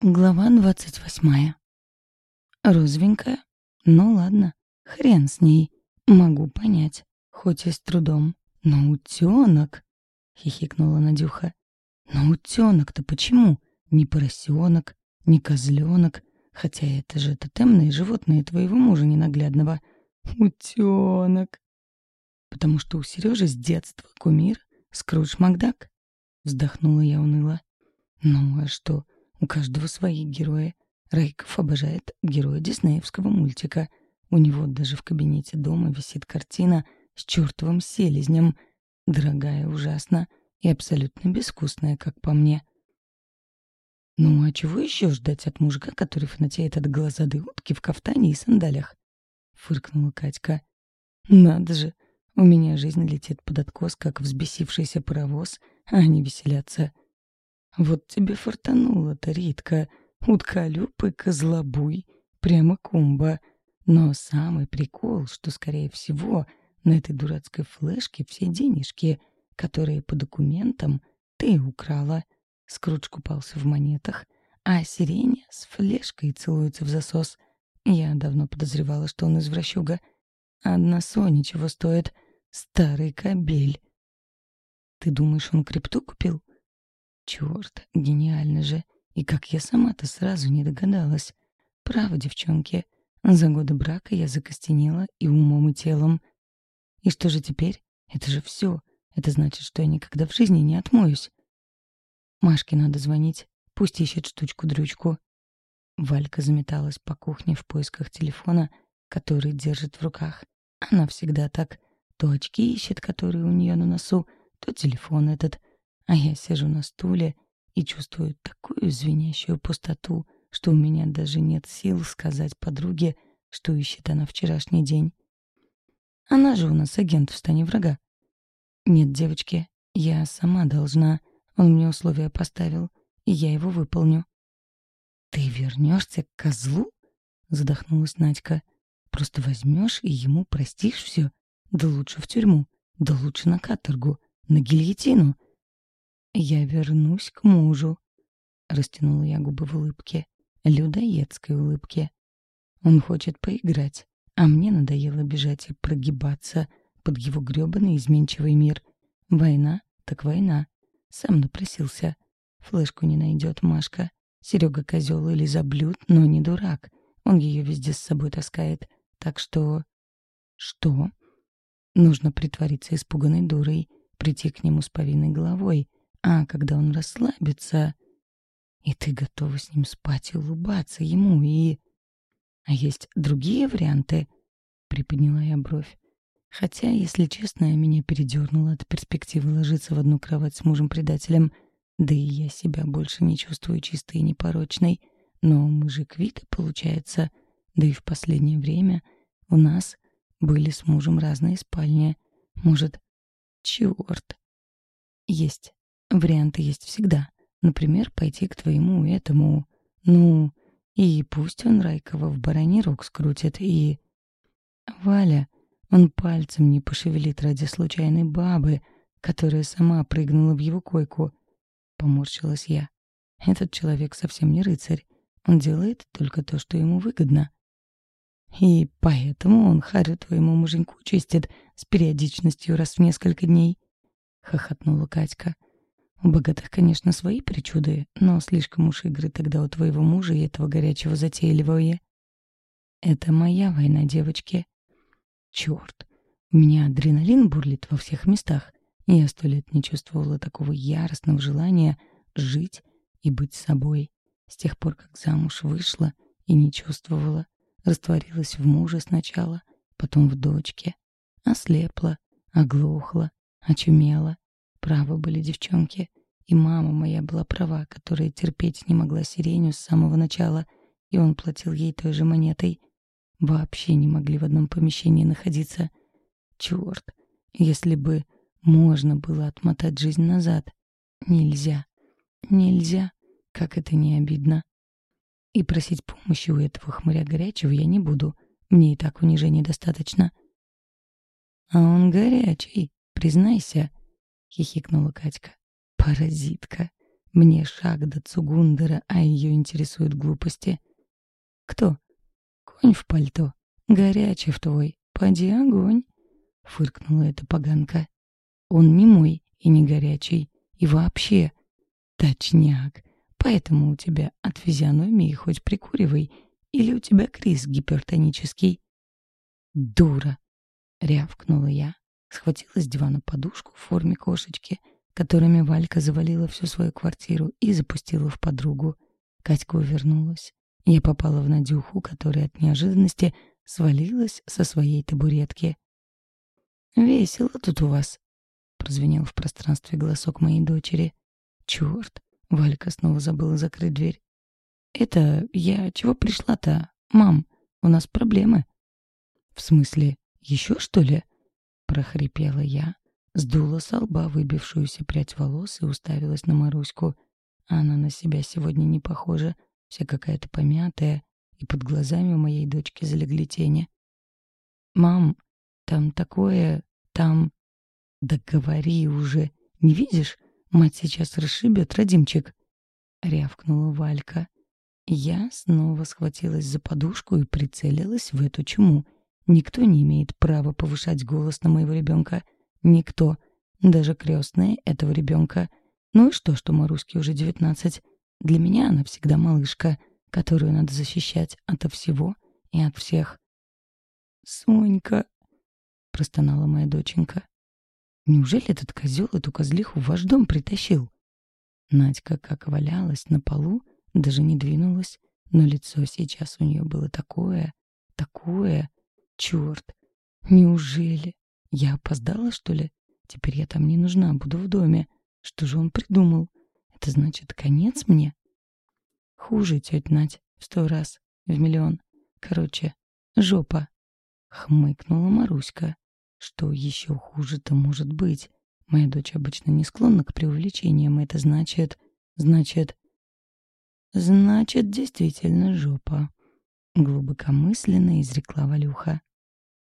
Глава двадцать восьмая. Розовенькая? Ну ладно, хрен с ней. Могу понять, хоть и с трудом. Но утёнок, Хихикнула Надюха. Но утёнок-то почему? Не поросёнок, не козленок. Хотя это же тотемные животные твоего мужа ненаглядного. Утёнок. Потому что у Сережи с детства кумир Скрудж Макдак. Вздохнула я уныло. Ну а что? — у каждого свои герои. Райков обожает героя диснеевского мультика. У него даже в кабинете дома висит картина с чертовым селезнем. Дорогая, ужасно и абсолютно безвкусная, как по мне. Ну а чего еще ждать от мужика, который фанатеет от глаза до утки в кафтане и сандалях? Фыркнула Катька. Надо же, у меня жизнь летит под откос, как взбесившийся паровоз, а они веселятся — вот тебе фартануло-то, Ритка. Утколюб и козлобуй. Прямо кумба. Но самый прикол, что, скорее всего, на этой дурацкой флешке все денежки, которые по документам ты украла. Скрудж купался в монетах, а сиреня с флешкой целуется в засос. Я давно подозревала, что он извращуга. Одна Соня чего стоит? Старый кобель. Ты думаешь, он крипту купил? Черт, гениально же. И как я сама-то сразу не догадалась. Право, девчонки. За годы брака я закостенела и умом, и телом. И что же теперь? Это же все. Это значит, что я никогда в жизни не отмоюсь. Машке надо звонить. Пусть ищет штучку-дрючку. Валька заметалась по кухне в поисках телефона, который держит в руках. Она всегда так. То очки ищет, которые у нее на носу, то телефон этот — а я сижу на стуле и чувствую такую звенящую пустоту, что у меня даже нет сил сказать подруге, что ищет она вчерашний день. Она же у нас агент в стане врага. Нет, девочки, я сама должна. Он мне условия поставил, и я его выполню. Ты вернешься к козлу? Задохнулась Надька. Просто возьмешь и ему простишь все. Да лучше в тюрьму, да лучше на каторгу, на гильотину. «Я вернусь к мужу», — растянула я губы в улыбке, людоедской улыбке. «Он хочет поиграть, а мне надоело бежать и прогибаться под его грёбаный изменчивый мир. Война так война. Сам напросился. Флешку не найдет Машка. Серега козел или заблюд, но не дурак. Он ее везде с собой таскает. Так что... Что? Нужно притвориться испуганной дурой, прийти к нему с повинной головой, а когда он расслабится, и ты готова с ним спать и улыбаться ему, и... А есть другие варианты? Приподняла я бровь. Хотя, если честно, меня передернуло от перспективы ложиться в одну кровать с мужем-предателем. Да и я себя больше не чувствую чистой и непорочной. Но мы же квиты, получается. Да и в последнее время у нас были с мужем разные спальни. Может, черт. Есть Варианты есть всегда. Например, пойти к твоему этому... Ну, и пусть он Райкова в бараний рог скрутит, и... Валя, он пальцем не пошевелит ради случайной бабы, которая сама прыгнула в его койку. Поморщилась я. Этот человек совсем не рыцарь. Он делает только то, что ему выгодно. И поэтому он харю твоему муженьку чистит с периодичностью раз в несколько дней. Хохотнула Катька. — у богатых, конечно, свои причуды, но слишком уж игры тогда у твоего мужа и этого горячего затейливого. Это моя война, девочки. Черт, у меня адреналин бурлит во всех местах. Я сто лет не чувствовала такого яростного желания жить и быть собой. С тех пор, как замуж вышла и не чувствовала, растворилась в муже сначала, потом в дочке. Ослепла, оглохла, очумела — Правы были девчонки, и мама моя была права, которая терпеть не могла сиреню с самого начала, и он платил ей той же монетой. Вообще не могли в одном помещении находиться. Черт, если бы можно было отмотать жизнь назад. Нельзя. Нельзя. Как это не обидно. И просить помощи у этого хмыря горячего я не буду. Мне и так унижений достаточно. А он горячий, признайся. — хихикнула Катька. «Паразитка! Мне шаг до Цугундера, а ее интересуют глупости». «Кто?» «Конь в пальто. Горячев твой. Поди огонь!» — фыркнула эта поганка. «Он не мой и не горячий. И вообще...» «Точняк. Поэтому у тебя от физиономии хоть прикуривай. Или у тебя криз гипертонический?» «Дура!» — рявкнула я, схватила с дивана подушку в форме кошечки, которыми Валька завалила всю свою квартиру и запустила в подругу. Катька увернулась. Я попала в Надюху, которая от неожиданности свалилась со своей табуретки. «Весело тут у вас», — прозвенел в пространстве голосок моей дочери. «Черт!» — Валька снова забыла закрыть дверь. «Это я чего пришла-то? Мам, у нас проблемы». «В смысле, еще что ли?» прохрипела я, сдула со лба выбившуюся прядь волос и уставилась на Маруську. Она на себя сегодня не похожа, вся какая-то помятая, и под глазами у моей дочки залегли тени. «Мам, там такое, там...» «Да говори уже! Не видишь? Мать сейчас расшибет родимчик!» — рявкнула Валька. Я снова схватилась за подушку и прицелилась в эту чуму — Никто не имеет права повышать голос на моего ребенка. Никто. Даже крестные этого ребенка. Ну и что, что Маруське уже девятнадцать? Для меня она всегда малышка, которую надо защищать ото всего и от всех. «Сонька!» — простонала моя доченька. «Неужели этот козел эту козлиху в ваш дом притащил?» Надька как валялась на полу, даже не двинулась, но лицо сейчас у нее было такое, такое... Черт, неужели? Я опоздала, что ли? Теперь я там не нужна, буду в доме. Что же он придумал? Это значит, конец мне? Хуже, тетя Надь, в сто раз, в миллион. Короче, жопа. Хмыкнула Маруська. Что еще хуже-то может быть? Моя дочь обычно не склонна к преувеличениям, это значит... Значит... Значит, действительно жопа. Глубокомысленно изрекла Валюха.